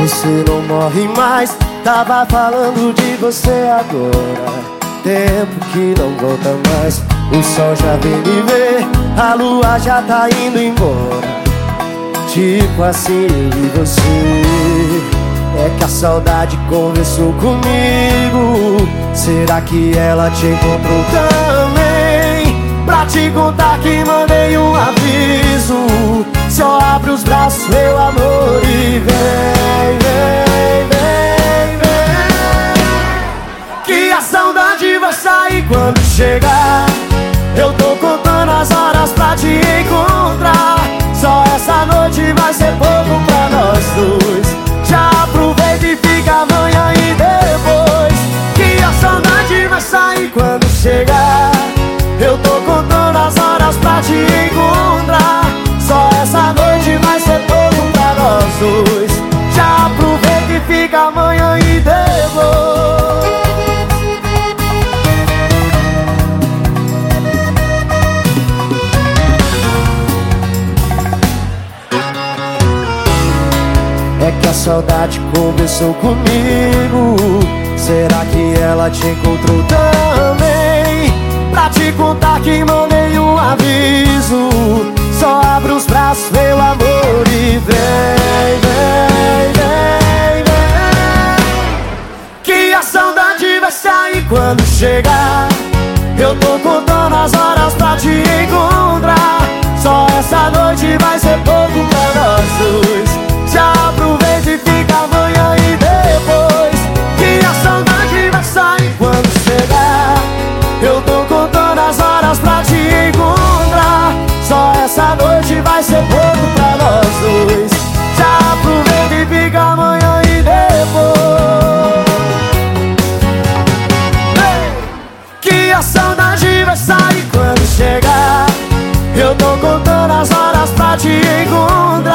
Você não morre mais, tava falando de você agora. Tempo que não volta mais, o sol já vem me ver A lua já tá indo embora. Tipo assim eu e você que a saudade conversou comigo Será que ela te encontrou também? Pra te contar que mandei um aviso Só abre os braços, meu amor, chegar. Eu tô contando as horas pra te encontrar. Só essa noite vai ser pouco pra nós dois. Já aproveita e fica amanhã e depois. É que a saudade conversou comigo. Será que ela te encontrou também? Que mandei um aviso. Só abre os braços, meu amor, e vem, vem, vem, vem. Que a saudade vai sair quando chegar. Eu tô contando as horas pra te encontrar. Só essa noite vai ser pouco pra nós dois. Essa a saudade vai sair quando chegar Eu tô contando as horas pra te encontrar